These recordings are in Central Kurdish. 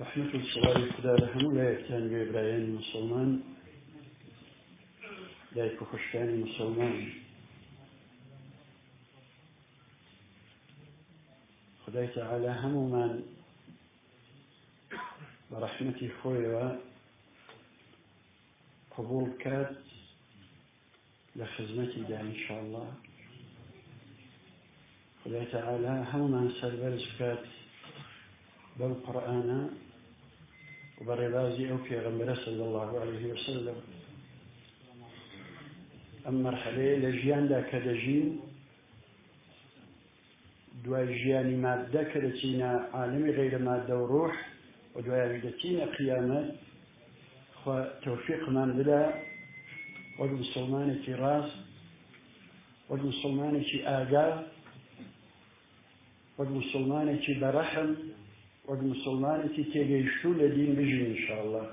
رحمت و سڵاوی خدا لە هەموو لایەکیان بێ برایانی مسلمان دایک و خوشکانی مسلمان خدای تعالی هەمومان بە رەحمەتی خۆیەوە قبول کات لە خزمەتی دا ان شاء اللە خودای تعالی هەموومان سەربەرز بکات بەم قورئانە و بە ڕێبازی ئەو پێغەمبەرە صلی الله عليه وسلم ئەم مەرحەلەیە لە ژیاندا کە دەژین دوای ژیانی ماددە کە دەچینە عالەمی غەیرە ماددە و ڕوح و دوایش دەچینە قیامەت خوا تەوفیقمان بدا وەک مسلمانێکی ڕاست وەک مسلمانێکی ئاگا وەک مسلمانێکی بەڕەحم وەک مسلمانێکی تێگەیشتوو لە دین بژین انشاءالله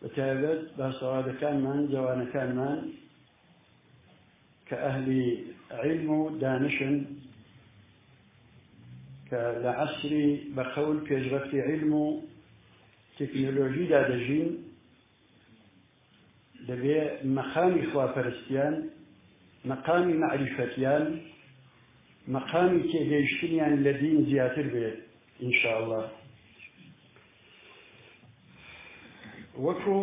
بە تایبەت باسەوادەکانمان جوانەکانمان کە ئەهلی عیلم و دانشن کە لە عەسری بە قەول پێشڕەفتی عیلم و تەکنۆلۆژیدا دەژین دەبێ مەقامی خواپەرستیان مەقامی مەعریفەتیان مەقامی تێگەیشتنیان لە دین زیاتر بێت انشاءاللە وەکو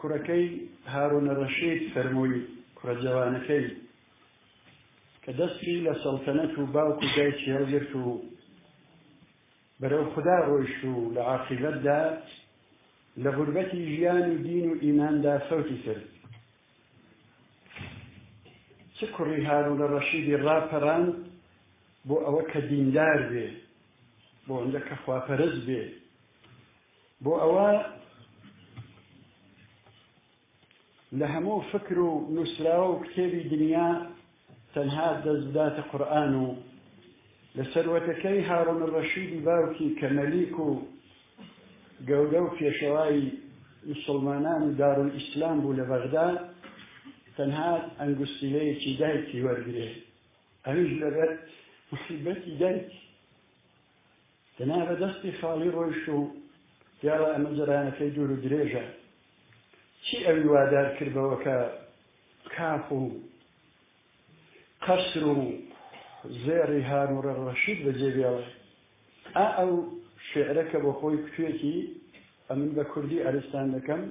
کوڕەکەی هارونە رەشید فەرمووی کوڕە جەوانەکەی کە دەستی لە سەڵتەنەت و باوک و دایکی هەڵگرت و بەرەو خودا ڕۆیشت و لە عاقیبەتدا لە غوربەتی ژیان و دین و ئیماندا فەوتی کرد چ کوڕی هارونە ڕەشیدی ڕاپەراند بۆ ئەوە کە دیندار بێ بۆ ئەوەندە کە خواپەرست بێ بۆ ئەوە لە هەموو فکر و نووسراوە و کتێبی دنیا تەنها دەست بداتە قورئان و لە سەروەتەکەی هارون الرشیدی باوکی کە مەلیک و گەورە و پێشەوای مسلمانان و دارول ئیسلام بوو لە بەغدا تەنها ئەنگوستیلەیەکی دایکی وەرگێ ئەویش لەبەر محیبەتی دایکی تەنها بە دەستی خاڵی ڕۆیشت و پیاوە ئەمە جرانەکەی دوور و درێژە چی ئەوی وادار کردەوە کە کاخ و قەسر و زێڕی هاروڕ ڕەشید بەجێ بێڵێ. ئا ئەو شیعرە کە بۆخۆی کوتوێتی، ئەمن بە کوردی عەرزتان دەکەم،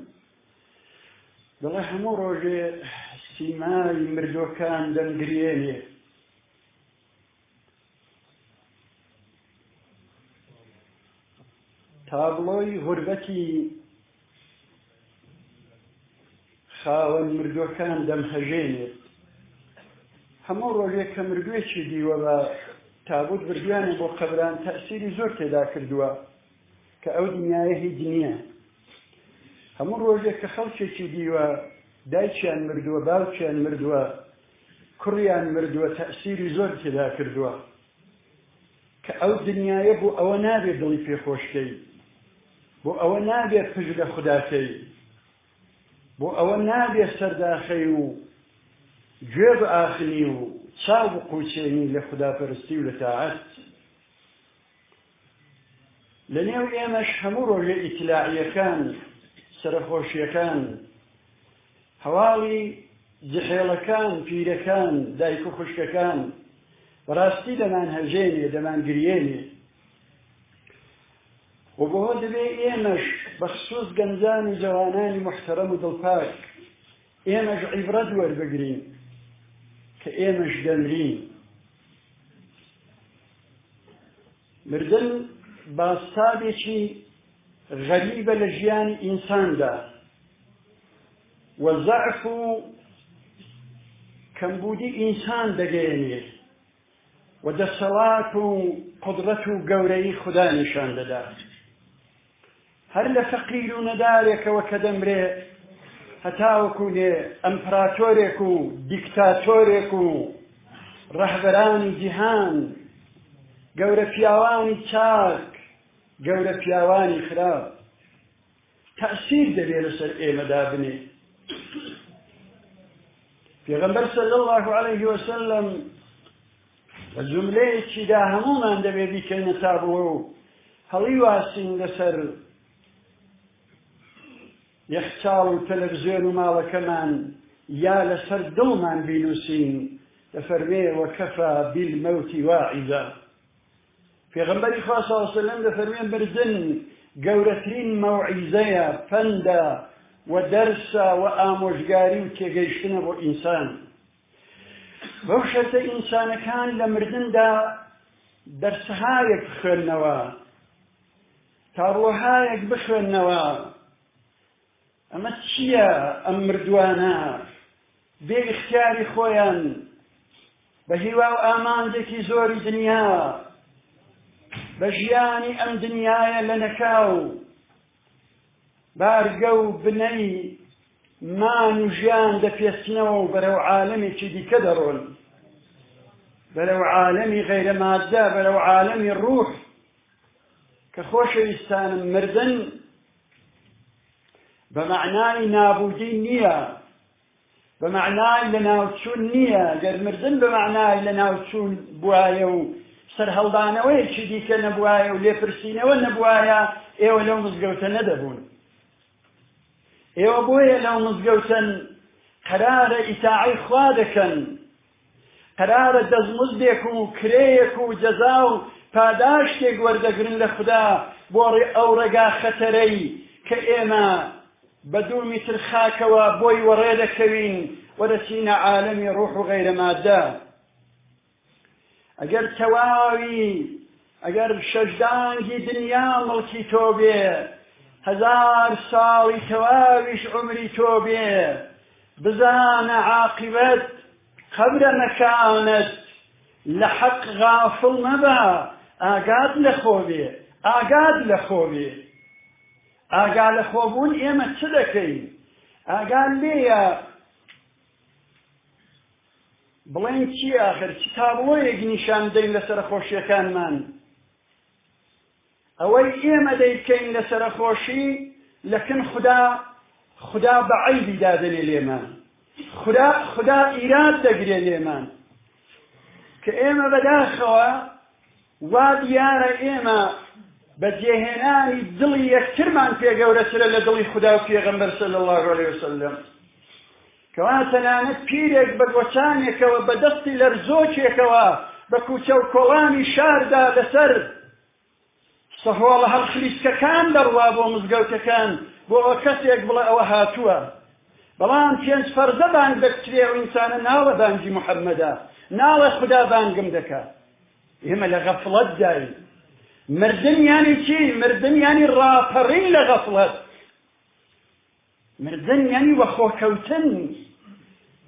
دەڵێ هەموو ڕۆژێ سیمای مردووەکان دەمگرێنێ. تابڵۆی غوربەتی خاوەن مردووەکان دەمهەژێنێت هەموو ڕۆژێک کە مردوێکی دیوە بە تابوت بردویانە بۆ قەبران تەسیری زۆر تێدا کردووە کە ئەو دنیاە هی دنیە هەموو ڕۆژێک کە خەڵکێکی دیوە دایکیان مردووە باوکیان مردووە کوڕیان مردووە تەئسیری زۆری تێدا کردووە کە ئەو دنیایە بۆ ئەوە نابێ دڵی پێ خۆش کەی بۆ ئەوە نابێ پژ لە خودا کەی بۆ ئەوە نابێ سەرداخەی و گوێ بئاخنی و چاو بقوچێنی لە خودا پەرستی و لە تاعەت لە نێو ئێمەش هەموو ڕۆژێ ئیتلاعییەکان، سەرەخۆشییەکان، هەواڵی جحێڵەکان، پیرەکان، دایک و خوشکەکان، بەڕاستی دەمانهەژێنێ، دەمانگریێنێ. و بۆ دەبێ ئێمەش، بەخسووس گەنجان و جەوانانی موحتەرەم و دڵپاک، ئێمەش عیبرەت وەربگرین کە ئێمەش دەمرین. مردن بازتابێکی غەریبە لە ژیانی ئینساندا و زەعف و کەمبوودی ئینسان دەگەێنێ و دەسەڵات و قدرەت و گەورەی خدا نیشان دەدات هەر لە فەقیر و نەدارێکەوە کە دەمرێت هەتاوەکو نێ ئەمپراتۆرێک و دیکتاتۆرێک و ڕەهبەرانی جیهان گەورە پیاوانی چاک گەورە پیاوانی خراپ تەسیر دەبێ لەسەر ئێمەدا بنێ پێغەمبەر صلی الله عليه وسلم لە جوملەیەکیدا هەموومان دەبێ بیکەینە تابڵۆ و هەڵیواسین لەسەر یەخچاڵ و تەلەڤزیۆن و ماڵەکەمان یا لەسەر دڵمان بینووسین لە فەرمێ وەکەفا بیلمەوتی واعیزە پێغەمبەری خوا صلی الله علیه و سلم لە فەرمێ مردن گەورەترین مەوعیزەیە پەندە و دەرسە و ئامۆژگاری و تێگەیشتنە بۆ ئینسان بەو شەرتە ئینسانەکان لە مردندا دەرسهایەک بخوێنەوە تاڕۆهایەک بخوێنەوە ئەمە چییە ئەم مردوانە بێ اختیاری خۆیان بە هیوا و ئامانجێکی زۆری دنیا بە ژیانی ئەم دنیاە لە نەکاو بارگە و بنەی مان و ژیان دەپێچنەوە و بەرەو عالەمێکی دیکە دەڕۆن بەرەو عالەمی غەیرە مادە بەرەو عالەمی ڕوح کە خۆشەویستانم مردن بە مەعنای نابودی نییە بە مەعنای لەناوچوون نییە، گەر مردن بە مەعنای لەناوچوون بوایە و سەرهەڵدانەوەیەکی دیکە نەبوایە و لێپرسینەوە نەبوایە، ئێوە لەو مزگەوتە نەدەبوون. ئێوە بۆیە لەو مزگەوتەن، قەرارە ئیتاعەی خوا دەکەن، قەرارە دەستمزدێک و کرێیەک و جەزا و پاداشتێک وەردەگرن لە خودا بۆ ئەو ڕێگا خەتەرەی کە ئێمە بە دوو میتر خاکەوە بۆی وەڕێ دەکەوین و دەچینە عالەمی ڕوح و غەیرە مادە ئەگەر تەواوی ئەگەر شەش دانگی دنیا مڵکی تۆ بێ هەزار ساڵی تەواویش عومری تۆ بێ بزانە عاقبەت قەبرە مەکانت لە حەق غافڵ مەبە ئاگات لە خۆ بێ ئاگات لە خۆ بێ ئاگا لە خۆبوون ئێمە چ دەکەین ئاگا لێیە بڵێین چی ئاخر چ تابڵۆیەک نیشان بدەین لە سەرەخۆشیەکانمان ئەوەی ئێمە دەیکەین لە سەرەخۆشی لە کن خودا خودا بە عەیبی دادەنێ لێمان خدا خدا ئیراد دەگرێ لێمان کە ئێمە بەداخەوە وا دیارە ئێمە بە جێهێنانی دڵی یەکترمان پێگەورەترە لە دڵی خدا و پێغەمبەر صلی الله علیه وسلم کەوایە تەنانەت پیرێک بە گۆچانێکەوە، بە دەستی لەرزۆکێکەوە بە کووچە و کۆڵانی شاردا لەسەر سەهۆڵە هەڵخلیسکەکان دەڕوا بۆ مزگەوتەکان، بۆ کەسێک بڵێ ئەوە هاتووە. بەڵام پێنج فەرزە بانگ دەکرێ، ئەو ئینسانە ناڵێ بانگی محەممەدە، ناڵێ خودا بانگم دەکا. ئێمە لە غەفڵەتداین. مردن یانی چی؟ مردن یانی ڕاپەڕین لە غەفڵەت. مردن یانی وەخۆکەوتن،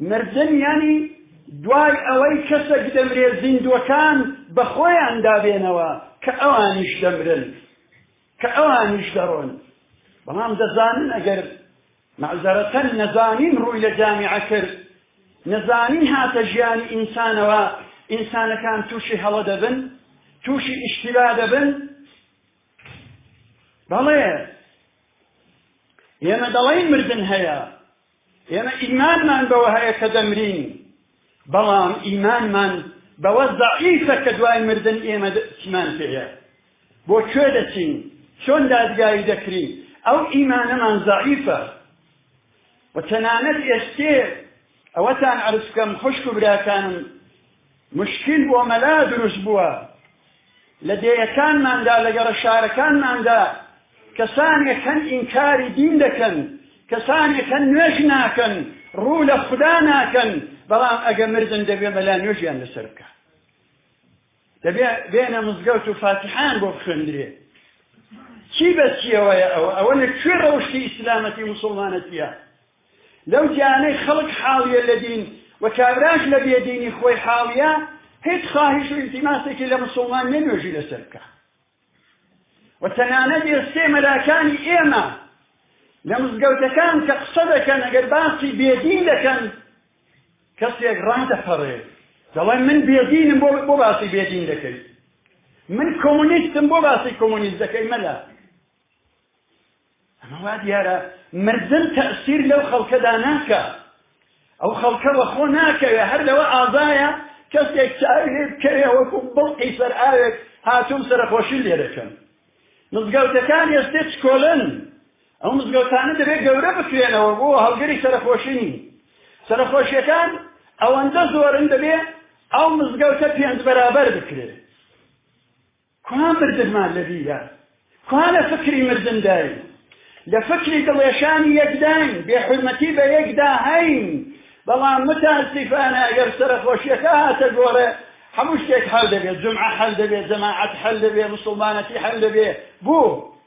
مردن یانی دوای ئەوەی کەسەک دەمرێ زیندووەکان بەخۆیان دابێنەوە کە ئەوانیش دەمرن، کە ئەوانیش دەڕۆن، بەڵام دەزانن ئەگەر مەعزەرەتەن نەزانین ڕووی لە جامیعە کرد، نەزانین هاتە ژیانی ئینسانەوە، ئینسانەکان تووشی هەڵە دەبن، تووشی ئیشتیبا دەبن، بەڵێ ئێمە دەڵێین مردن هەیە ئێمە ئیمانمان بەوە هەیە کە دەمرین بەڵام ئیمانمان بەوە زەعیفە کە دوای مردن ئێمە چیمان پێەیە بۆ کوێ دەچین چۆن دادگایی دەکرین ئەو ئیمانەمان زەعیفە و تەنانەت ئێستێ ئەوەتان عرز بکەم خوشک و براکانم موشکیل بۆ مەلا دروست بووە. لە دێیەکانماندا، لە گەڕە شارەکانماندا کەسانێک هەن ئینکاری دین دەکەن، کەسانێک هەن نوێژ ناکەن، ڕوو لە خودا ناکەن، بەڵام ئەگە مردن دەبێ مەلا نوێژیان لەسەر بکات. دەبێ بێنە مزگەوت و فاتیحان بۆ بخوێندرێ. چی بەچیەوەیە ئەوە؟ ئەوە لە کوێ ڕەوشتی ئیسلامەتی مسلمانەتیە؟ لەو جیانەی خەڵک حاڵیە لە دین و کابراش لە بێ دینی خۆی حاڵیە هیچ خواهیش و ئیلتیماسێکی لە موسڵمان نیە نوێژی لەسەر بکا و تەنانەت ئێستێ مەلاکانی ئێمە لە مزگەوتەکان کە قسە دەکەن ئەگەر باسی بێدین دەکەن کەسێک ڕادەپەڕێ دەڵێن من بێدینم بۆ بۆ باسی بێدین دەکەیت من کۆمونیستم بۆ باسی کۆمونیست دەکەی مەلا ئەمە وا دیارە مردن تەئسیر لەو خەڵکەدا ناکا ئەو خەڵکە وەخۆ ناکەوێ هەر لەوە ئازایە کەسێک چاوی لێ بکەوێ وەکو بڵقی سەر ئاوێک هاتووم سەرخۆشی لێ دەکەم مزگەوتەکان ئێستێ چکۆلن ئەو مزگەوتانە دەبێت گەورە بکرێنەوە بۆ هەڵگەری سەرخۆشی نین سەرخۆشیەکان ئەوەندە زۆرن دەبێت ئەو مزگەوتە پێنج بەرابەر بکرێت کوا مردنمان لە بیرە؟ کوا لە فکری مردنداین؟ لە فکری دڵێشانی یەکداین، بێحورمەتی بە یەکدا هەین، بەڵام متاسفانە ئەگەر سەرەخۆشیەکە هاتە گۆڕێ هەموو شتێک حەل دەبێت، جومعە حەل دەبێت، جەماعەت حەل دەبێت، موسڵمانەتی حەل دەبێت، بۆ؟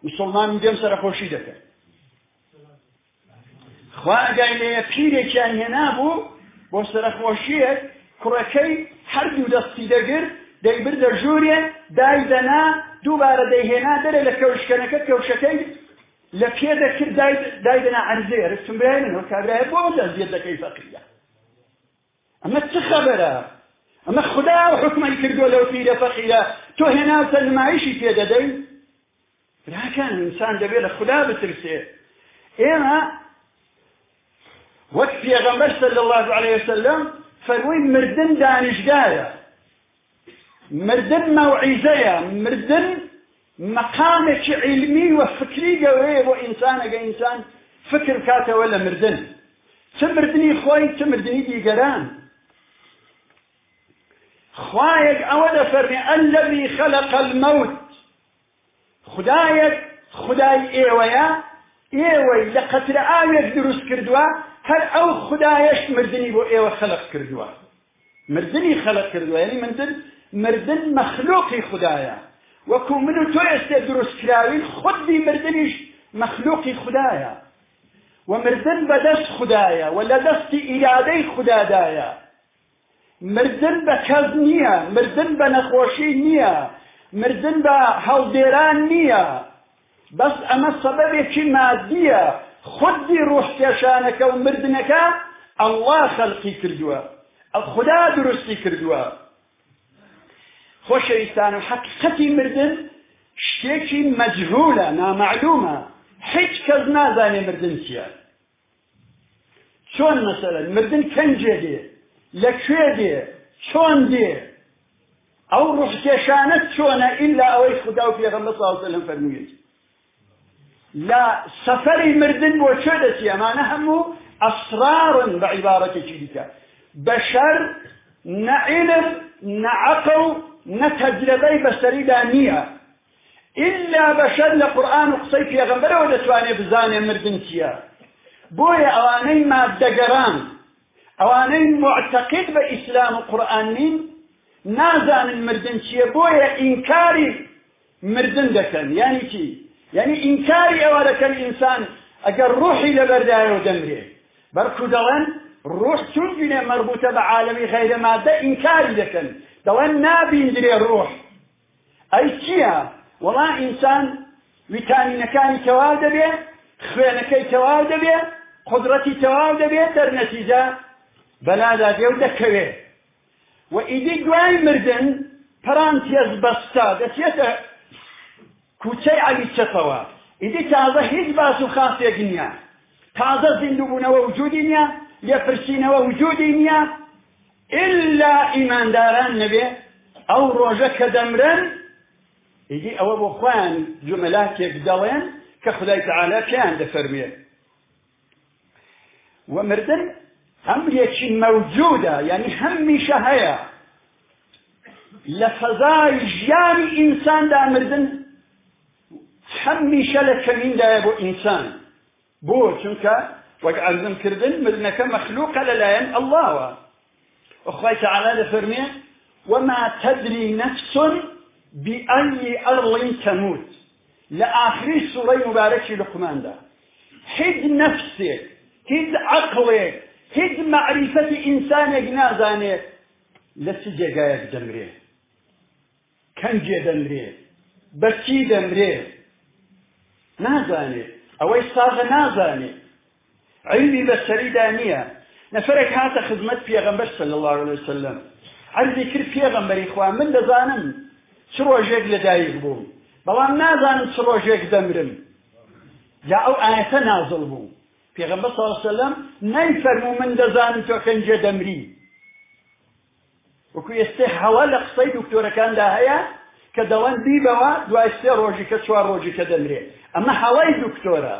موسڵمان مدێم سەرەخۆشی دەکەن. خوا ئەگای لێیە پیرێکیان هێنابوو بۆ سەرەخۆشییەک، کوڕەکەی هەردوو دەستی دەگرت دەیبردە ژوورێ، دایدەنا، دووبارە دەیهێنا دەرێ لە کەوشکەنەکە، کەوشەکەی لە پێ دەکرد دایدەنا عەرزێ، رفتم برای من، وە کابرایە بۆ بەس ئەزیەت دەکەی فەقیرە. ئەمە چ خەبەرە ئەمە خودا ئەو حکومەی کردووە لەو پیرە فەقیرە تۆ هێناوتە نمایشی پێ دەدەی براکان ئینسان دەبێت لە خودا بترسێ ئێمە وەک پێغەمبەر صلی الله علیه وسلم فەرمووی مردن دانشگایە مردن مەوعیزەیە، مردن مەقامێکی عیلمی و فکری گەورەیە بۆ ئینسان، ئەگەر ئینسان فکر بکاتەوە لە مردن، چ مردنی خۆی چ مردنی دیگەران. خوایەک ئەوە دەفەرمێ الذی خلق الموت خودایەک خودای ئێوەیە، ئێوەی لە قەترە ئاوێک دروست کردووە، هەر ئەو خودایەش مردنی بۆ ئێوە خەلق کردووە. مردنی خەلق کردووە، یەنی مردن، مردن مەخلوقی خودایە، وەکو من و تۆ ئێستێ دروست کراوین، خودی مردنیش مەخلوقی خودایە. و مردن بەدەست خودایە و لەدەستی ئیرادەی خودادایە. مردن بە کەس نییە، مردن بە نەخۆشی نییە، مردن بە هەڵدێران نییە، بەس ئەمە سەبەبێکی مادییە، خودی روحکێشانەکە و مردنەکە اللە خەلقی کردووە، خودا دروستی کردووە. خۆشەویستانم حەقیقەتی مردن شتێکی مەجهولە، نامەعلومە، هیچ کەس نازانێ مردن چییە. چۆن مەسەلەن مردن کەنجێ دێ لە کوێ دێ چۆن دێ ئەو ڕوحکێشانە چۆنە ئیلا ئەوەی خودا و پێغەمبەر صلی الله علیه وسلم فەرموویەتی لە سەفەری مردن بۆ چێ دەچی ئەمانە هەموو ئەسرارن بە عیبارەتێکی دیکە بەشەر نە عیلم نە عەقڵ نە تەجرەبەی بەسەریدا نییە ئیلا بەشەر لە قورئان و قسەی پێغەمبەرەوە دەتوانێ بزانێ مردن چیە بۆیە ئەوانەی ماددەگەران ئەوانەی معتەقید بە ئیسلام و قورئان نین نازانن مردن چیە بۆیە ئینکاری مردن دەکەن یانی چی یعنی ئینکاری ئەوە دەکەن ئینسان ئەگەر ڕوحی لەبەردایەوە دەمرێ بەرکو دەڵێن ڕوح چون بینێ مەربوتە بە عالمی غەیرە مادە ئینکاری دەکەن دەڵێن نابیندرێ ڕوح ئەی چیە وەڵا ئینسان ویتامینەکانی تەواو دەبێ خوێنەکەی تەواو دەبێ قدرەتی تەواو دەبێ دەرنەتیجە بەلادا دێو دەکەوێ و ئیدی دوای مردن پرانتیەز بەستا دەچێتە کوچەی عەلی چەپەوە ئیدی تازە هیچ باس و خاصێک نییە تازە زیندوبوونەوە وجودی نییە لێپرسینەوە وجودی نییە ئیللا ئیمانداران نەبێ ئەو ڕۆژە کە دەمرن ئیدی ئەوە بۆ خۆیان جومەلاتێک دەڵێن کە خدای تعالی پێیان دەفەرمێ و مردن ئەمرێکی مەوجودە یعنی هەمیشە هەیە لە فەزای ژیانی ئینساندا مردن هەمیشە لە کەمیندایە بۆ ئینسان بۆ؟ چونکە وەک عەرزم کردن مردنەکە مەخلوقە لەلایەن اللەوە و خوای تەعالا دەفەرمێ وما تدری نفس بأی أرض تموت لە ئاخری سوڕەی مبارەکی لقماندا هیچ نەفسێک هیچ عەقڵێک هیچ مەعریفەتی ئینسانێک نازانێت لە چ جێگایەک دەمرێ کەنجێ دەمرێ بە چی دەمرێ نازانێ ئەوەی ساغە نازانێ عیلمی بەسەریدا نییە نەفرێک هاتە خزمەت پێغەمبەر صلی الله عليه وسلم عەرزی کرد پێغەمبەری خوا من دەزانم چ ڕۆژێک لەدایک بووم بەڵام نازانم چ ڕۆژێک دەمرم جا ئەو ئاەتە نازڵ بوو پێغەمبەر صلی الله عليه وسلم نەیفەرموو من دەزانم تۆ کەنجێ دەمری وەکو ئێستێ هەوا لە قسەی دوکتۆرەکاندا هەیە کە دەڵێن بیبەوە دوای سێ ڕۆژیکە چوار ڕۆژیکە دەمرێ ئەمە هەوای دوکتۆرە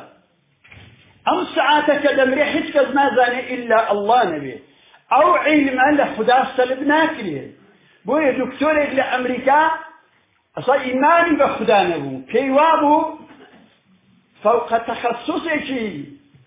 ئەم سعاتە کە دەمرێ هیچ کەس نازانێ ئللا ئەڵڵا نەبێ ئەو عیلمە لە خوددا سەلب ناکرێ بۆیە دکتۆرێک لە ئەمریکا ئەسا ئیمانی بە خوددا نەبوو پێی وابوو فەوقە تەخەسوسێکی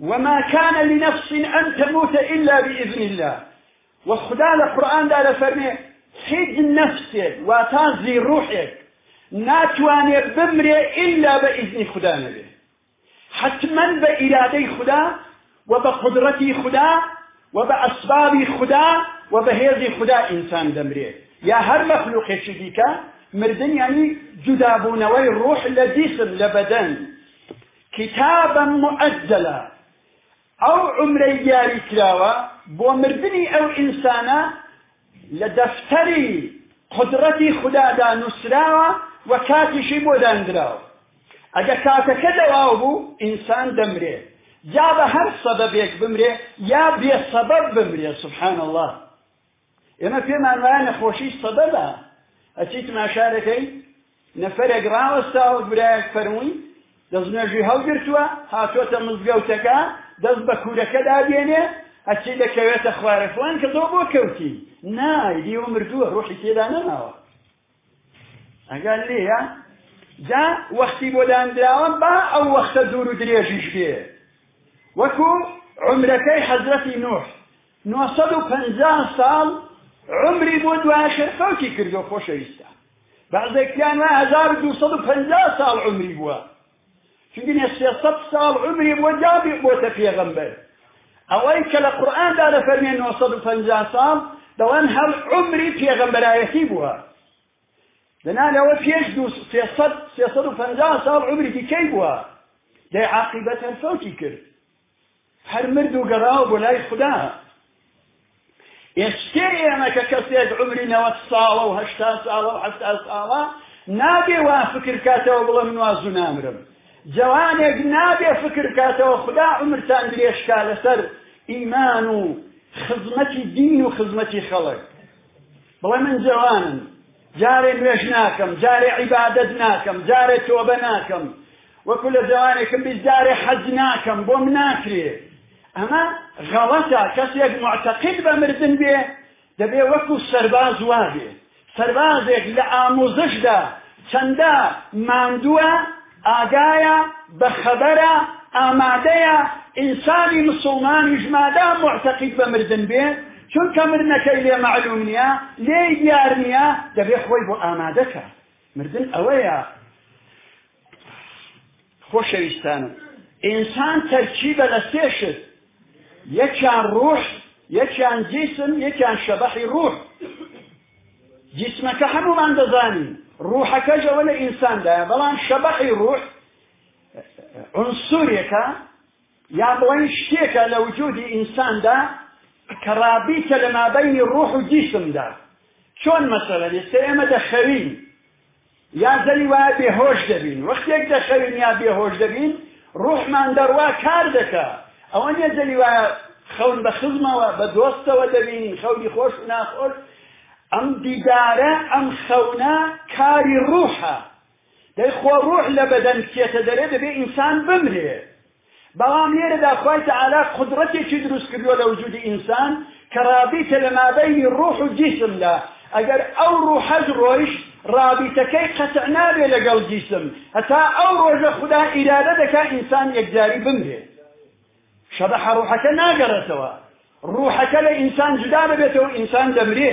وما کان لنفس ان تموت الا باذن الله و خودا لە قورئاندا دەفەرمێ هیچ نەفسێک واتا زی ڕوحێک ناتوانێت بمرێ ئللا بە ئیزنی خودا نەبێ حتمما بە ئیرادەی خودا و بە قدرەتی خودا و بە ئەسبابی خودا و بە هێزی خودا ئینسان دەمرێ یا هەر مەخلوقێکی دیکە مردن یعنی جودابوونەوەی ڕوح لە جیسم لە بەدەن کتابا معجلا، ئەو عومرەی دیاری کراوە بۆ مردنی ئەو ئینسانە لە دەفتەری قودڕەتی خودادا نووسراوە و کاتیشی بۆ داندراوە، ئەگە کاتەکە تەواو بوو ئینسان دەمرێ، جا بە هەر سەبەبێک بمرێ یا بێ سەبەب بمرێ، سبحان اللە. ئێمە پێمان وایە نەخۆشی سەبەبە، ئەچی تماشا دەکەی نەفەرێک ڕاوەستاوە برایەک فەرمووی دەستنوێژی هەڵگرتووە هاتۆتە مزگەوتەکە دەست بە کوورەکە دادێنێ ئەچی دەکەوێتە خوارە فڵان کە دۆ بۆ کەوتی نای دیوە مردووە ڕۆحی تێدا نەماوە ئەگەر لێیە جا وەختی بۆ دانراوە با ئەو وەختە دوور و درێژیش بێ وەکو عمرەکەی حەزرەتی نوح 950 ساڵ عمری بۆ دوای شەرفەوتی کردو خۆشەویستە بەعزێکیان وە 1250 ساڵ عمری بووە چونکە نێ سێ سەد ساڵ عومری بۆ جا بۆتە پێغەمبەر ئەوەی کە لە قورئاندا دەفەرمێ نۆ سەد و پەنجا ساڵ دەڵێن هەر عومری پێغەمبەرایەتی بووە دەنا لەوە پێش دوو سێ سەد سێ سەد و پەنجا ساڵ عومری دیکەی بووە دەی عاقیبەت هەر فەوتی کرد هەر مرد و گەڕاوە بۆ لای خودا. ئێشتێ ئێمە کە کەسێک عمری نەوەت ساڵە و هەشتا ساڵە و حەفتا ساڵە نابێ وا فکر کاتەوە بڵە من وازو نامرم جوانێک نابێ فکر کاتەوە خدا عمرتان درێژکا لەسەر ئیمان و خزمەتی دین و خزمەتی خەڵک بڵێ من جوانم جارێ نوێژ ناکەم، جارێ عیبادەت ناکەم، جارێ تۆبە ناکەم، وەکو لە زەوانێکم بیست جارێ حەج ناکەم، بۆم ناکرێ. ئەمە غەڵەتە، کەسێک موعتەقید بە مردن بێ، دەبێ وەکو سەرباز وا بێ. سەربازێک لە ئامووزشدا چەندە ماندووە، ئاگایە، بە خەبەرە، ئامادەیە، ئینسانی مسوڵمانیش مادام موعتەقید بە مردن بێ، چونکە مردنەکەی لێ مەعلوم نیە، لێی دیار نیە، دەبێ خۆی بۆ ئامادە کا. مردن ئەوەیە. خۆشەویستانم، ئینسان تەرکیبە لە سێ شت، یەکیان ڕوح، یەکیان جیسم، یەکیان شەبەحی ڕوح. جیسمەکە هەموومان دەزانین ڕوحەکەش ئەوە لە ئینساندایە بەڵام شەبەحی ڕوح عنسورێکە یا بڵێن شتێکە لە وجودی ئینساندا کە ڕابیتە لە مابینی ڕوح و جیسمدا چۆن مەسەلەن ئێستا ئێمە دەخەوین یا زەوی وایە بێهۆش دەبین وەختێک دەخەوین یا بێهۆش دەبین ڕوحمان دەڕوا کار دەکا ئەوە نیە زەوی وایە خەون بە خزمەوە بە دۆستەوە دەبین خەونی خۆش و ناخۆش ئەم دیدارە ئەم خەونە کاری ڕوحە دەی خۆ ڕوح لە بەدەن کێتە دەرێ دەبێ ئینسان بمرێ بەڵام لێرەدا خوای تەعالا قودڕەتێکی دروست کردووە لە وجودی ئینسان کە ڕابیتە لە مابەینی ڕوح و جیسمدا ئەگەر ئەو ڕوحەش ڕۆیشت ڕابیتەکەی قەتع نابێ لەگەڵ جیسم هەتا ئەو ڕۆژە خودا ئیرادە دەکا ئینسان یەکجاری بمرێ شەبەحە ڕوحەکە ناگەڕێتەوە ڕوحەکە لە ئینسان جودا دەبێتەوە ئینسان دەمرێ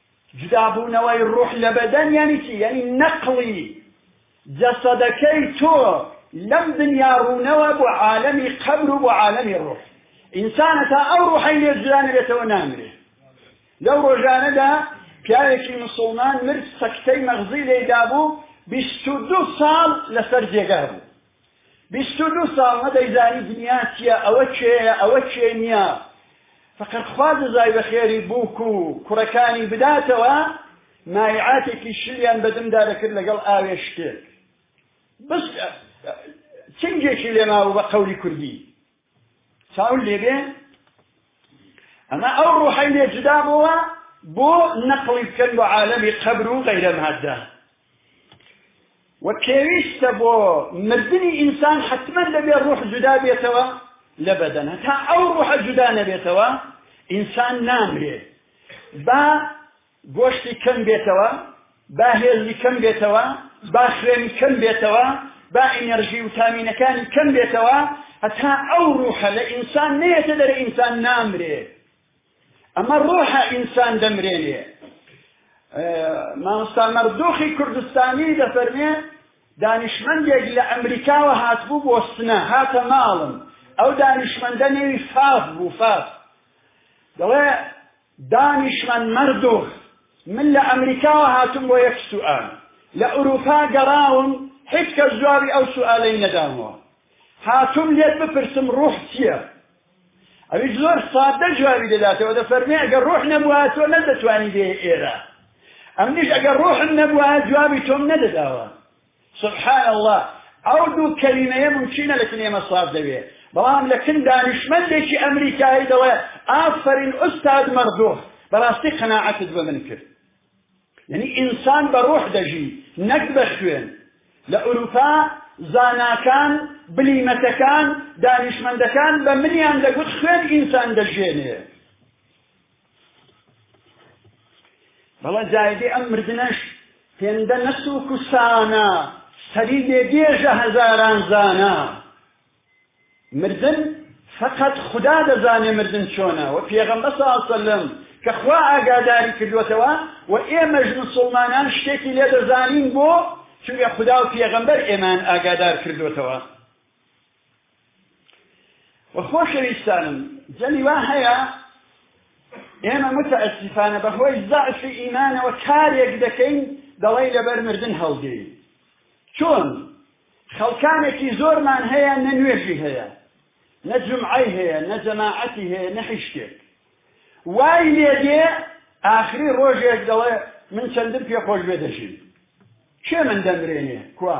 جودابوونەوەی ڕوح لە بەدەن یانی چی؟ یانی نەقڵی جەسەدەکەی تۆ لەم دنیا ڕوونەوە بۆ عالەمی قەبر و بۆ عالەمی ڕوح ئینسانە تا ئەو ڕوحەی لێ جودا نەبێتەوە نامرێ لەو ڕۆژانەدا پیاوێکی مسلمان مرد سەکتەی مەغزی لێی دابوو بیست و دوو ساڵ لەسەر جێگا بوو بیست و دوو ساڵ نەدەیزانی دنیا چیە ئەوە کێیە ئەوە کێ نیە فقر خوا جزای بەخێری بووک و کوڕەکانی بداتەوە مایعاتێکی شلیان بەدمدا دەکرد لەگەڵ ئاوێ شتێک بس چنگێکی لێماوە بە قەولی کوردی چاول لێبێ ئەمە ئەو ڕوحەی لێ جدا بۆوە بۆ نەقڵی بکەن بۆ عالەمی قەبر و غەیرە مادە و پێویستە بۆ مردنی ئینسان حتمما دەبێ ڕوح جدا بێتەوە لە بەدەن هەتا ئەو ڕوحە جدا نەبێتەوە ئینسان نامرێ با گۆشتی کەم بێتەوە، با هێزی کەم بێتەوە، با خوێنی کەم بێتەوە، با ئینێرژی وتامینەکانی کەم بێتەوە، هەتا ئەو ڕوحە لە ئینسان نەیەتە دەرێ ئینسان نامرێ. ئەمە ڕوحە ئینسان دەمرێنێ. مامۆستا مەردوخی کوردستانی دەفەرمێ دانیشمەندێک لە ئەمریکاوە هاتبوو بۆ سنە هاتە ماڵم ئەو دانیشمەندە نێوی فاف بوو فاف دەڵێ دانیشمەند مەردوخ، من لە ئەمریکاوە هاتووم بۆ یەک سوئال، لە ئورووپا گەڕاوم هیچ کەس جوابی ئەو سوئالەی نەدامەوە، هاتووم لێت بپرسم ڕوح چییە؟ ئەویش زۆر ساددە جوابی دەداتەوە دەفەرموێ ئەگەر ڕوح نەبوایە تۆ نەتدەتوانی بێیە ئێرە، ئەمنیش ئەگەر ڕوحم نەبوایە جوابی تۆم نەدەداوە. سبحان اللە ئەو دوو کەلیمەیە ممکینە لە کن ئێمە ساف دەوێ بەڵام لە کن دانیشمەندێکی ئەمریکایی دەڵێ ئافرین ئوستاد مەردوح بەڕاستی قەناعەتت بە من کرد یعنی ئینسان بە ڕۆح دەژی نەک بە خوێن لە ئوروپا زاناکان بلیمەتەکان دانیشمەندەکان بە منیان دەگوت خوێن ئینسان دەژێنێ بەڵێ جایگەی ئەم مردنەش هێندە نەسوک و سانا سەری لێ بێژە هەزاران زانا مردن فقط خدا دەزانێ مردن چۆنە و پێغەمبەر صلی الله علیه وسلم کە خوا ئاگاداری کردوتەوە و ئێمەش مسلمانان شتێکی لێ دەزانین بۆ چونکە خدا و پێغەمبەر ئێمان ئاگادار کردوتەوە و خۆشەویستانم جەمی وا هەیە ئێمە متەئەسیفانە بەهۆی زەعفی ئیمانەوە کارێک دەکەین دەڵێ لەبەر مردن هەڵدێین چۆن خەڵکانێکی زۆرمان هەیە نە نوێژی هەیە نە جمعی هەیە نە جەماعەتی هەیە نە حیشتێک وای لێدێ ئاخری ڕۆژێک دەڵێ من چەندم پێ خۆش بێ دەژین کێ من دەمرێنێ کوا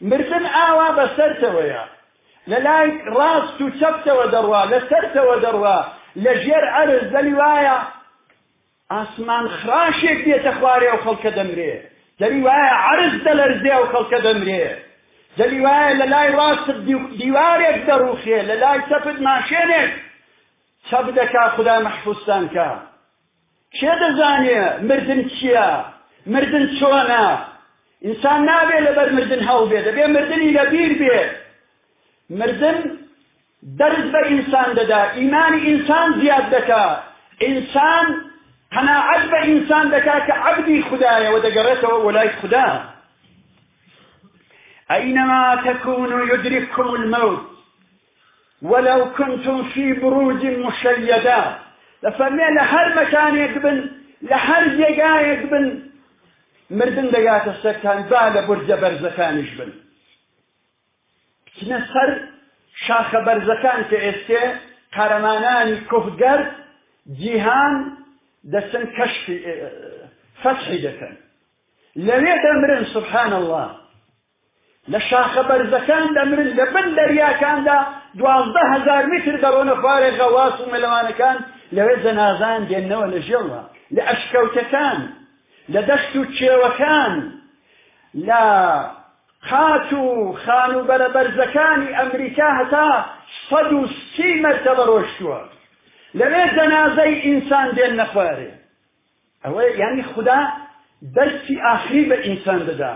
مردن ئاوا بە سەرتەوەیە، لە لای ڕاست و چەپتەوە دەڕوا، لە سەرتەوە دەڕوا، لە ژێر عەرز، بەلی وایە ئاسمان خراشێک دێتە خوارێ و خەڵکە دەمرێ، دەلی وایە عەرز دەلەرزێ و خەڵکە دەمرێ، دەلی وایە لە لای ڕاستت دیوارێک دەڕووخێ، لە لای چەپت ماشێنێک چەپ دەکا، خودا مەحفوزتان کا. کێ دەزانێ مردن چیە مردن چۆنە ئینسان نابێ لەبەر مردن هەڵبێ دەبێ مردنی لەبیر بێ مردن دەرز بە ئینسان دەدا ئیمانی ئینسان زیاد دەکا ئینسان قەناعەت بە ئینسان دەکا کە عەبدی خدایەوە دەگەڕێتەوە وەلای خدا ئەینەما تەکون و یدرککم الموت ولو کنتم فی بروج مشیدە، دەفەرمێ لە هەر مەکانێک بن، لە هەر جێگایەک بن، مردن دەگاتە سەرتان، با لە بورجە بەرزەکانیش بن. بچنە سەر شاخە بەرزەکان کە ئێستێ قارەمانانی کوهگەر جیهان دەچن کەشفی فەتحی دەکەن لەوێ دەمرن سبحان الله لە شاخە بەرزەکان دەمرن، لە بن دەریاکاندا دوازدە هەزار متر دەڕۆنە خوارێ، غەواس و مەلەوانەکان لەوێ جەنازەیان دێننەوە لە ژێڵە، لە ئەشکەوتەکان، لە دەشت و کێوەکان، لە قات و خانووبەرە بەرزەکانی ئەمریکا هەتا سەد و سی مەرتەبە ڕۆشتووە، لەوێ جەنازەی ئینسان دێننە خوارێ. ئەوە یانی خودا دەرسی ئاخری بە ئینسان دەدا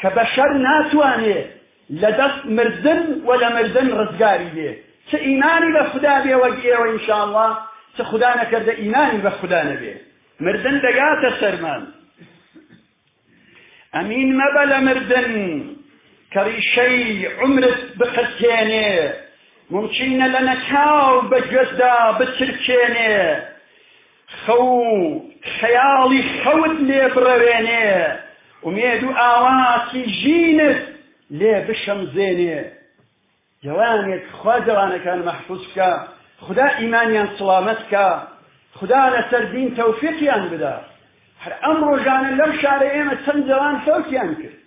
کە بەشەر ناتوانێ لە دەست مردن و لە مردن ڕزگاری بێ چ ئیمانی بە خودا بێ وەک ئێوە ان شاء اللە چ خودا نەکەردە ئیمانی بە خودا نەبێ مردن دەگاتە سەرمان. ئەمین مەبە لە مردن کە ڕیشەی عومرت بقرتێنێ ممکینە لە نەکاو بە گوێتدا بچرکێنێ خەو خەیاڵی خەوت لێ بڕەوێنێ ئومێد و ئاواتی ژینت لێ بشەمزێنێ جوانێک خوا جوانەکان مەحفوز بکا خودا ئیمانیان سڵامەت کا خودا لەسەر دین تەوفیقیان بدا هەر ئەم ڕۆژانە لەم شارە ئێمە چەند جوان فەوتیان کرد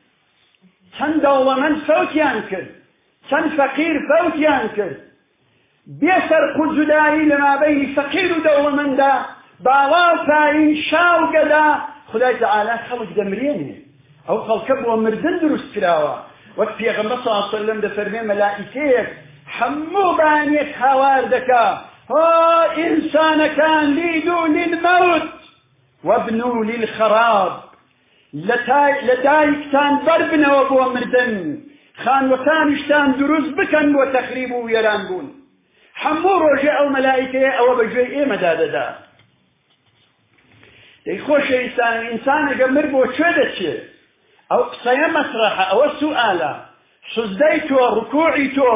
چەند دەوڵەمەند فەوتیان کرد چەند فەقیر فەوتیان کرد بێ فەرق و جودایی لە مابەینی فەقیر و دەوڵەمەندا باڵا و پایین شا و گەدا خدای تەعالا خەڵک دەمرێنێ ئەو خەڵکە بۆ مردن دروست کراوە وەک پێغەمبەر صلی اللە علیە وسلم دەفەرمێ مەلائیکەیەک هەموو بانێک هاوار دەکا ها ئینسانەکان لیدو للموت وابنو للخراب لە دایکتان بەربنەوە بۆ مردن خانوەکانیشتان دروست بکەن بۆ تەخریب و وێران بوون هەموو ڕۆژێ ئەو مەلائیکەیە ئەوە بەگوێی ئێمەدا دەدا دەی خۆشەویستان ئینسان ئەگە مر بۆ کوێ دەچێ ئەو قسەیە مەسرەحە ئەوە سوئالە سزدەی تۆ ڕکوعی تۆ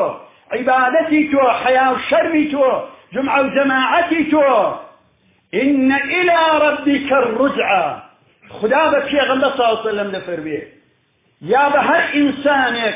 عیبادەتی تۆ حەیا و شەرمی تۆ جمعە و جەماعەتی تۆ إن إلى ربك الرجعة خدا بە پێغەمبەر صلی الله عليه وسلم دەفەرمێ یا بە هەر ئینسانێک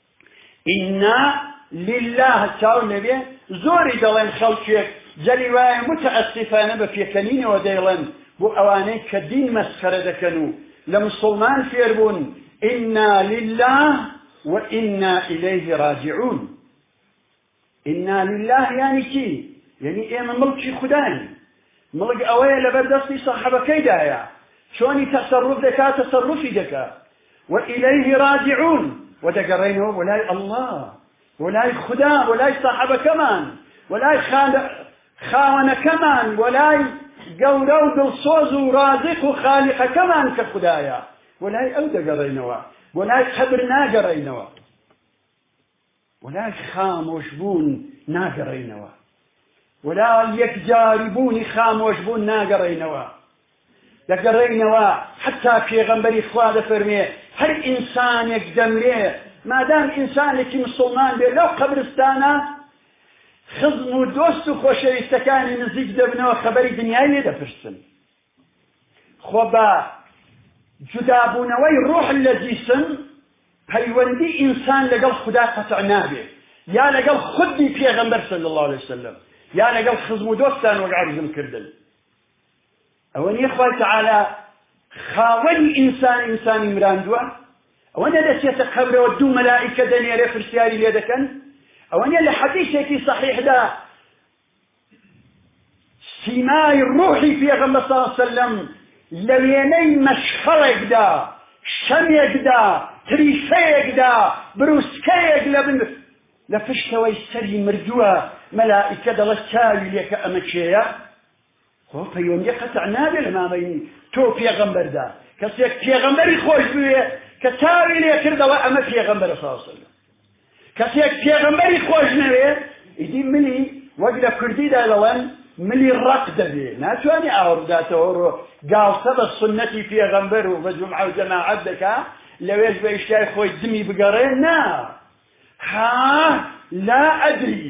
ئینا لیللە چاو نەبێ زۆری دەڵێن خەڵکێک جەلی وایە موتەئەسیفانە بە پێکەنینەوە دەیڵێن بۆ ئەوانەی کە دین مەسخەرە دەکەن و لە مسوڵمان فێر بوون ئینا لیللە وئینا ئیلەیه راجعون انا للە یانی چی؟ یەنی ئێمە مڵکی خوداین مڵک ئەوەیە لەبەر دەستی ساحەبەکەی دایە چۆنی تەسەروف دەکا تەسەروفی دەکا و ئیلەیه راجعون و دەگەڕێنەوە بۆ لای ئەڵڵا بۆ لای خودا بۆ لای ساحەبەکەمان بۆ لای خاوەنەکەمان بۆ لای گەورە و دڵسۆز و رازق و خالیقەکەمان کە خوددایە بۆ لای ئەو دەگەڕێنەوە بۆ لای قەبر ناگەڕێنەوە وەلای خامۆش بوون ناگەڕێینەوە وەلای یەکجاری بوونی خامۆش بوون ناگەڕێینەوە دەگەڕێینەوە حتا پێغەمبەری خوا دەفەرمێ هەر ئینسانێک دەمرێ مادام ئینسانێکی مسلمان بێ لەو قەبرستانە خزم و دۆست و خۆشەویستەکانی نزیک دەبنەوە خەبەری دنیای لێ دەپرسن خۆ بە جودابوونەوەی ڕوح لە جیسم پەیوەندی ئینسان لەگەڵ خودا قەتع نابێ یا لەگەڵ خودی پێغەمبەر صلی الله علیه وسلم یا لەگەڵ خزم و دۆستان وەک عەرزم کردن ئەوە نیە خوای تعالی خاوەنی ئینسان ئینسانی مراندووە ئەوە نەدەچێتە قەبرەوە دوو مەلائیکە دەنێرێ پرسیاری لێ دەکەن ئەوە نیە لە حەدیثێکی صحیحدا سیمای ڕۆحی پێغەمبەر صلی اللە سەلەم لە وێنەی مەشخەڵێکدا، شەمێکدا، تریفەیەکدا، بروسکەیەک لە بن لە پشتەوەی سەری مردووە، مەلائیکە دەڵێت چاوی لێکە ئەمە کێیە؟ خۆ پەیوەندی قەتع نابێ لە مابەینی تۆو پێغەمبەردا، کەسێک پێغەمبەری خۆش بوێ کە چاوی لێ کردەوە ئەمە پێغەمبەرە ساڵ سەلم، کەسێک پێغەمبەری خۆش نەوێ ئیدی ملی وەک لە کوردیدا دەڵێن ملی ڕق دەبێ ناتوانێ ئاوە بداتەوە ڕۆ گاڵتە بە سنەتی پێغەمبەر و بە جمعە و جەماعەت دەکا لەوێش بە ئیشتای خۆی دمی بگەڕێ نا ها لا ئەدری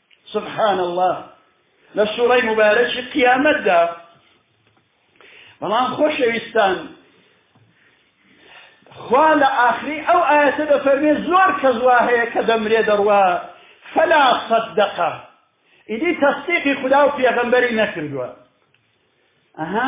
سبحان اللە لە سوڕەی مبارەکی قیامەتدا بەڵام خۆشەویستان خوا لە ئاخری ئەو ئاەتە دەفەرمێ زۆر کەس وا هەیە کە دەمرێ دەڕوا فەلا صدقە ئیدی تەصدیقی خدا و پێغەمبەری نەکردووە ئەها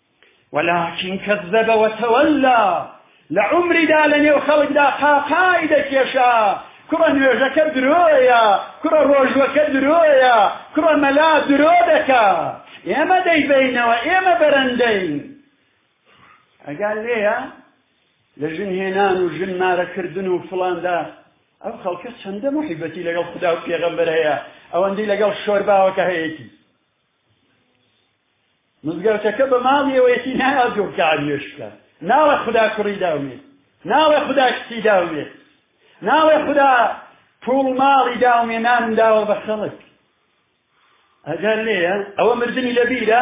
ولکن کذب وتولا لە عمریدا لە نێو خەڵکدا قاقای دەکێشا کوڕە نوێژەکە درۆیە کوڕە ڕۆژوەکە درۆیە کوڕە مەلا درۆ دەکا ئێمە دەیبینەوە ئێمە بەرەندەین ئەگەر لێە لە ژن هێنان و ژن مارەکردن و فڵاندا ئەو خەڵکە چەندە محیبەتی لەگەڵ خدا و پێغەمبەر هەیە ئەوەندەی لەگەڵ شۆرباوەکە هەیەی مزگەوتەکە بە ماڵی ئەوەیەتی نایە دوو ڕکەعەت نوێژ بکات ناڵێ خودا کوڕی داومێ ناڵێ خودا کچی داومێ ناڵێ خودا پوڵ ماڵی داومێ نانم داوە بە خەڵک ئەگەر لێیە ئەوە مردنی لەبیرە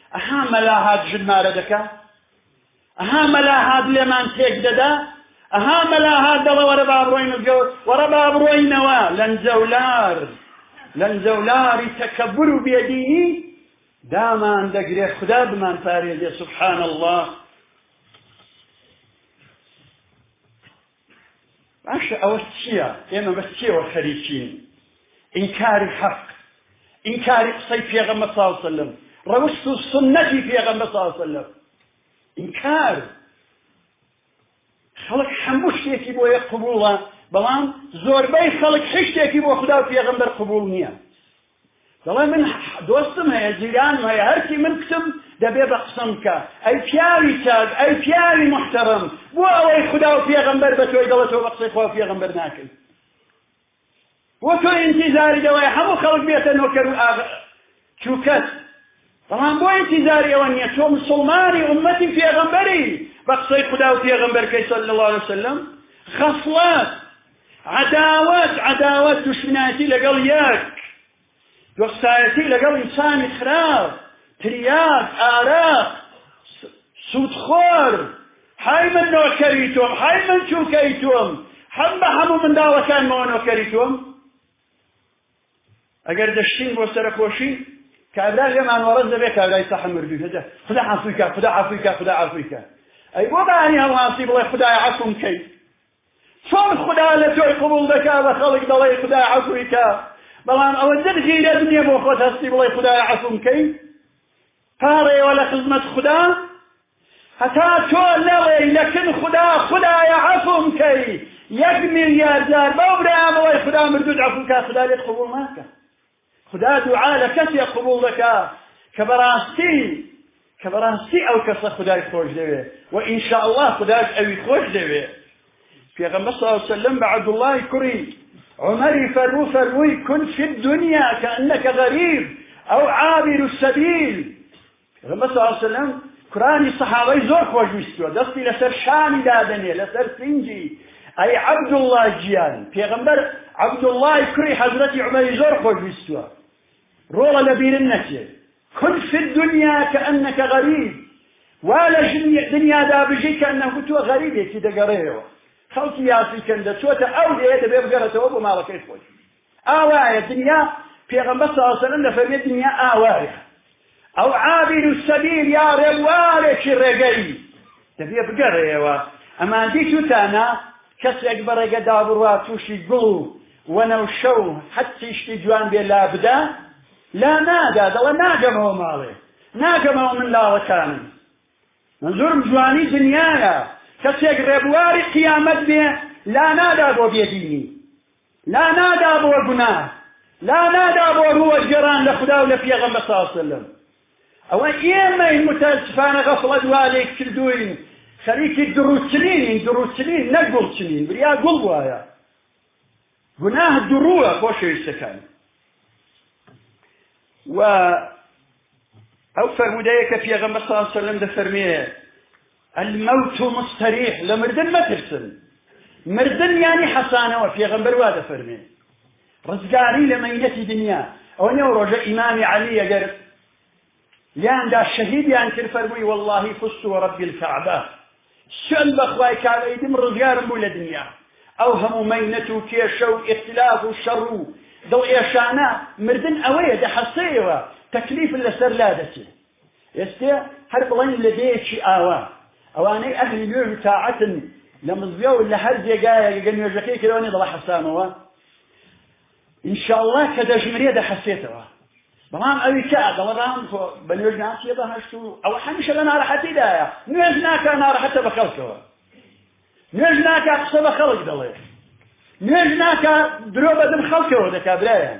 ئەها مەلا هات ژن مارە دەکا ئەها مەلا هات لێمان تێک دەدا ئەها مەلا هات دەڵە وەرە بابڕۆین و گەور وەڕە بابڕۆینەوە لەنجەولار لەنجەولاری تەکەبر و بێدینی دامان دەگرێ خدا بمان پارێزێ سبحان الله باشە ئەوە چییە ئێمە بەس کێوە خەریکین ئینکاری حەق ئینکاری قسەی پێغەمبەر صلی الله علیه و سلم ڕەوشت و سنەتی پێغەمبەر صلی الله علیه و سلم ئینکار خەڵک هەموو شتێکی بۆیە قبوڵە بەڵام زۆربەی خەڵک هیچ شتێکی بۆ خدا و پێغەمبەر قبوڵ نییە دەڵێ من دۆستم هەیە جیرانم هەیە هەرچی من کچم دەبێ بە قسەم بکا ئەی پیاوی چاک ئەی پیاوی محتەڕەم بۆ ئەوەی خودا و پێغەمبەر بە تۆی دەڵێ تۆ بە قسەی خوا و پێغەمبەر ناکەی بۆ تۆ ئینتیزاری دەوای هەموو خەڵک بێتە نۆکەر و ئاغ چووکەت بەڵام بۆ ئینتیزاری ئەوە نیە تۆ مسوڵمانی ئومەتی پێغەمبەری بە قسەی خودا و پێغەمبەرکەی صلی الله علیه وسلم غەفڵەت عەداوەت عەداوەت دوشمنایەتی لەگەڵ یەک دۆستایەتی لەگەڵ ئینسانی خراپ تریاک ئارەق سوودخۆر حای من نۆکەری تۆم حای من چووکەی تۆم هەم بە هەموو منداڵەکانمەوە نۆکەری تۆم ئەگەر دەشتین بۆ سەرەخۆشی کابرا لێ مانوەڕەت دەبێت کابرای سەح مردوی هەدە خدا عفویکە خدا عفویکە خدا عفویکە ئەی بۆ بەانی هەڵناسی بڵێ خدای عفوم کەیت چۆن خدا لە تۆی قبول دەکا بە خەڵک دەڵێ خدا عفویکە بەڵام ئەوە دەر غیرەت نییە بۆ خۆت هەستی بڵێ خدای عفوم کەیت پاڕێوە لە خزمەت خودا هەتا تۆ نەڵێی لە کن خودا خودایە عەفوم کەی یەک ملیار جار بەو برامەوەی خودا مردوت عەفو کا خودا لێت قبول ناکە خودا دوعا لە کەسێ قبول دەکا کە بەڕاستی کە بەڕاستی ئەو کەسە خدای خۆش دەوێ و ئینشاءالله خداش ئەوی خۆش دەوێ پێغەمبەر صلی الله علیه وسلم بە عبدالله کوڕی عمری فەرموو فەرمووی کن فی الدنیا کأنک غریب ئەو عابر السبیل پێغەمبەر صلی الله علیه وسلم کورانی صحابەی زۆر خۆشویستوە دەستی لەسەر شانی دادەنێ لەسەر سنجی ئەی عبدالله گیان پێغەمبەر عبدالله کوڕی حەزرەتی عمری زۆر خۆشویستوە ڕۆڵە لە بیرم نەچێ کن فی الدنیا کانک غریب، وا لە ژنی دنیادا بژی کانه تۆ غەریبێکی دەگەڕێیەوە، خەڵکی یاسی کەندە چۆتە ئەو دێیە دەبێ بگەڕێتەوە بۆ ماڵەکەی خۆی ئاوایە دنیا، پێغەمبەر صلی اللە علیە و سلم دەفەرمێ دنیا ئاوایە، ئەو عابر السبیل یا ڕێبوارێکی ڕێگەی دەبێ بگەڕێیەوە، ئەمان دیتوتانە کەسێک بە ڕێگە دابڕوا تووشی گوڵ و وەنەوشە و هەرچی شتی جوان بێ لابدا؟ لا نادا، دەڵێ ناگەمەوە ماڵێ، ناگەمەوە من لاڵەکانم، منزورم جوانی دنیایە، کەسێک ڕێبواری قیامەت بێ لا نادا بۆ بێدینی، لا نادا بۆ گوناه لا نادا بۆ رووەگێڕان لە خودا و لە پێغەمبەر صلی الله علیه وسلم ئەوە ئێمەی متاسفانە غەفڵەت وا لێک کردووین خەریکی دڕوچنینین دڕوچنین نە گوڵچنین بریا گوڵ وایە گوناه دڕووە خۆشەویستەکان و ئەو فەرمودەیە کە پێغەمبەر صلی الله علیه وسلم دەفەرمێ الموت مستریح، لە مردن مەترسن، مردن یانی حەسانەوە، پێغەمبەر وا دەفەرمێ، ڕزگاری لە مەینەتی دنیا، ئەوە نیە ئەو ڕۆژە ئیمامی عەلی ئەگەر لیاندا شەهیدیان کرد فەرمووی واللهی فزت ورب الکعبە سوێن بەخوای کار ئەیدم ڕزگارم بوو لە دنیا ئەو هەموو مەینەت و کێشە و ئختلاف و شەڕ و دڵ ئێشانە مردن ئەوەیە دەحەسەیەوە تەکلیف لەسەر لا دەچێت ئێستێ هەر بڵێن لە دێیەکی ئاوا ئەوانەی ئەهلی نوێژ و تاعەتن لە مزگە و لە هەر جێگایەک گە نوێژەکەی کردەوە نیە دەڵە حەسامەوە ئینشاءاللە کە دەژمرێ دەحەسێتەوە بەڵام ئەوی کە دەڵەدام بە نوێژ ناچیە بە هەشت و ئەوە هەمیشە لە ناڕەحەتیدایە نوێژ ناکە ناڕەحەتە بە خەڵکەوە نوێژ ناکە قسە بە خەڵک دەڵێ نوێژ ناکە درۆ بەدم خەڵکەوە دەکا برایان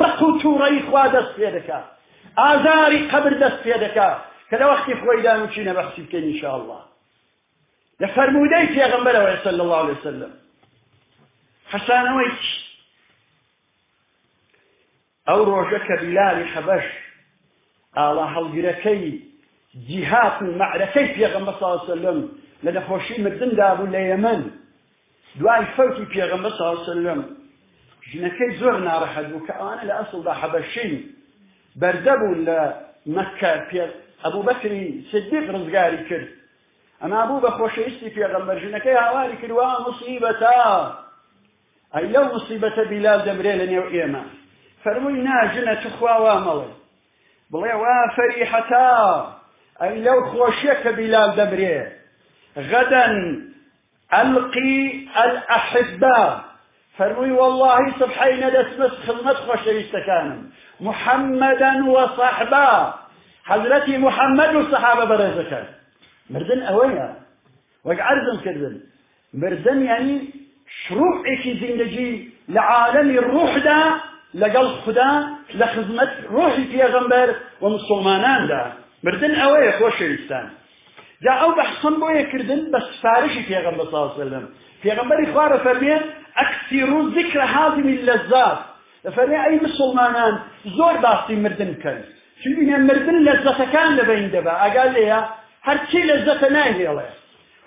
ڕق و توڕەیی خوا دەست پێ دەکا ئازاری قەبر دەست پێ دەکا کە لە وەختی خۆی دانوچینە بەخسی بکەین انشاءالله لە فەرموودەی پێغمبەرەوەی صلی الله عليه وسلم حەسانەوەی ئەو ڕۆژە کە بیلالی حەبەش ئاڵا هەڵگرەکەی جیهات و مەعرەکەی پێغمبە صلی الله عليه وسلم لە نەخۆشی مردندا بوو لە یەمەن دوای فەوتی پێغەمبەر صلی اللە علیە وسلم ژنەکەی زۆر ناڕەحەت بوو کە ئەوانە لە ئەسڵدا حەبەشین بەردەبوون لە مەکە پێ ئەبوو بەکری سدیق ڕزگاری کرد ئەما بوو بە خۆشەویستی پێغەمبەر ژنەکەی هاواری کردوە مصیبەتە ئەی لەو مصیبەتە بیلال دەمرێ لە نێو ئێمە فەرمووی ناژنە تخوا وا مەڵێ بڵێ وا فەریحەتا ئەی لەو خۆشیە کە بیلال دەمرێ غەدەن ئەلقی ئەلئەحبا فەرمووی، وەڵڵاهی سبحەی نەدەچمە خزمەت خۆشەویستەکانم، محمدا وصحبا، حەزرەتی محمد و سەحابە بەڕێزەکان. مردن ئەوەیە، وەک عەرزم کردن، مردن یعنی شروعێکی زیندگی لە عالەمی ڕوحدا لەگەڵ خدا لە خزمەت ڕۆحی پێغەمبەر و مسلماناندا مردن ئەوەیە خۆشەویستان جا ئەو بەحسەم بۆیە کردن بە سفارشی پێغەمبەر صلی اللە علیە و سلم، پێغەمبەری خوا دەفەرموێ، اکثروا ذکر هاذن اللذات، دەفەرموێ ئەی مسوڵمانان زۆر باسی مردن بکەن، چونکە مردن لەزەتەکان لەبەین دەبا، ئاگات لێیە هەرچی لەزەتە نایهێڵێ،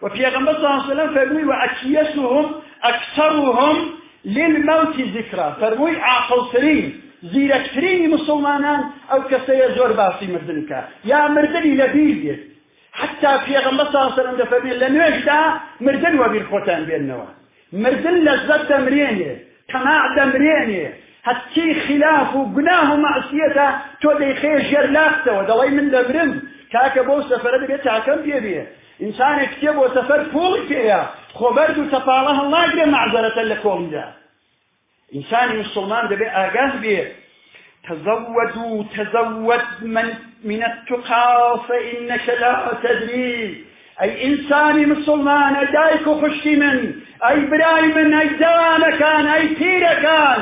و پێغەمبەر صلی اللە علیە و سلم فەرمووی، و اکیسهم اکثرهم للموت ذکری، فەرمووی عاقڵترین، زیرەکترینی موسڵمانان ئەو کەسەیە زۆر باسی مردن بکا، یا مردنی لە بیر بێت، حەتتا پێغەمبەر صلی اللە علیە و سەلەم دەفەرمێ لە نوێژدا مردن وەبیر خۆتان بێننەوە، مردن لەززەت دەمرێنێ، تەماع دەمرێنێ، هەرچی خیلاف و گوناه و مەعسیەتە تۆ دەیخەیە ژێر لاقتەوە، دەڵێی من دەمرم، کاکە بۆ ئەو سەفەرە دەبێ تاکەم پێ بێ، ئینسانێک کچێ بۆ سەفەر پۆڵی پێیە خۆ بەرد و تەپاڵە هەڵناگرێ مەعزەرەتەن لە کۆڵیدا ئینسانی مسلمان دەبێ ئاگاه بێ تزودوا تزود من من التقا فإنك لا تدري ئەی ئینسانی مسلمانە دایک و خوشکی من ئەی برای من ئەی جوانەکان ئەی پیرەکان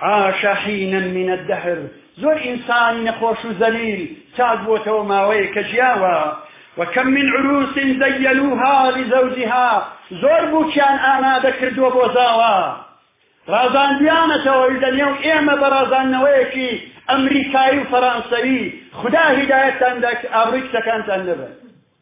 عاش حینا من الدهر، زۆر ئینسانی نەخۆش و زەلیل چاک بۆتەوە ماوەیەکە ژیاوە، و کم من عروس زینوها لزوجها، زۆر بوکیان ئامادە کردووە بۆ زاوا رازاندویانەتەوە، لەنێو ئێمە بە رازاندنەوەیەکی ئەمریکایی و فەرانسەوی، خودا هیدایەتتان دا کە ئابڕوی کچەکانتان نەبەن.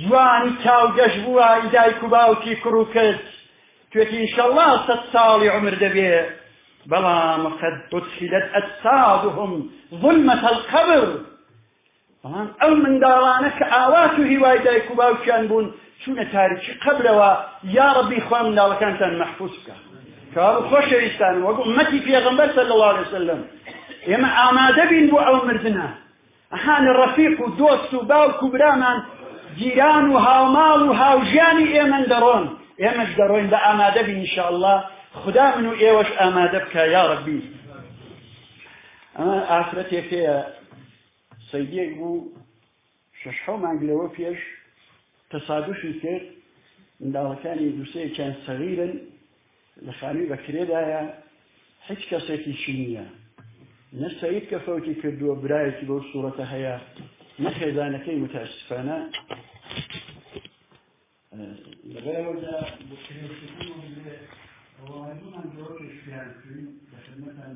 جوانی چاو گەش بووە ی دایک و باوکی کوڕ و کچ توێتی انشاللە سەد ساڵی عومر دەبێ بەڵام قد ادخلت اجسادهم ظلمة القبر بەڵام ئەو منداڵانە کە ئاوات و هیوای دایک و باوکیان بوون چوونە تاریکی قبرەوە یا ربی خوا منداڵەکانتان محفوظ بکە کەوابوو خۆشەویستانم وەک ئومەتی پێغەمبەر صلی الله علیه وسلم ئێمە ئامادە بین بۆ ئەو مردنە ئەها لە ڕەفیق و دۆست و باوک و برامان جیران و هاوماڵ و هاوژیانی ئێمەن دەڕۆن ئێمەش دەڕۆین بە ئامادە بین انشاءاللە خودا من و ئێوەش ئامادە بکە یا ڕەبی ئەمە ئافرەتێک هەیە سەیدێک بوو شەش حەو مانگ لەوە پێش تەسادوشی کرد منداڵەکانی دووسەیەکیان سەغیرن لە خانوی بە کرێدایە هیچ کەسێکیشی نییە نە سەید کە فەوتی کردووە برایەکی بەو سوورەتە هەیە نە خێزانەکەی متاسفانە لەبەرەوەدا بۆ کرێشەکان ئەوانمان زۆر پێشیان کرد لە خدمەتان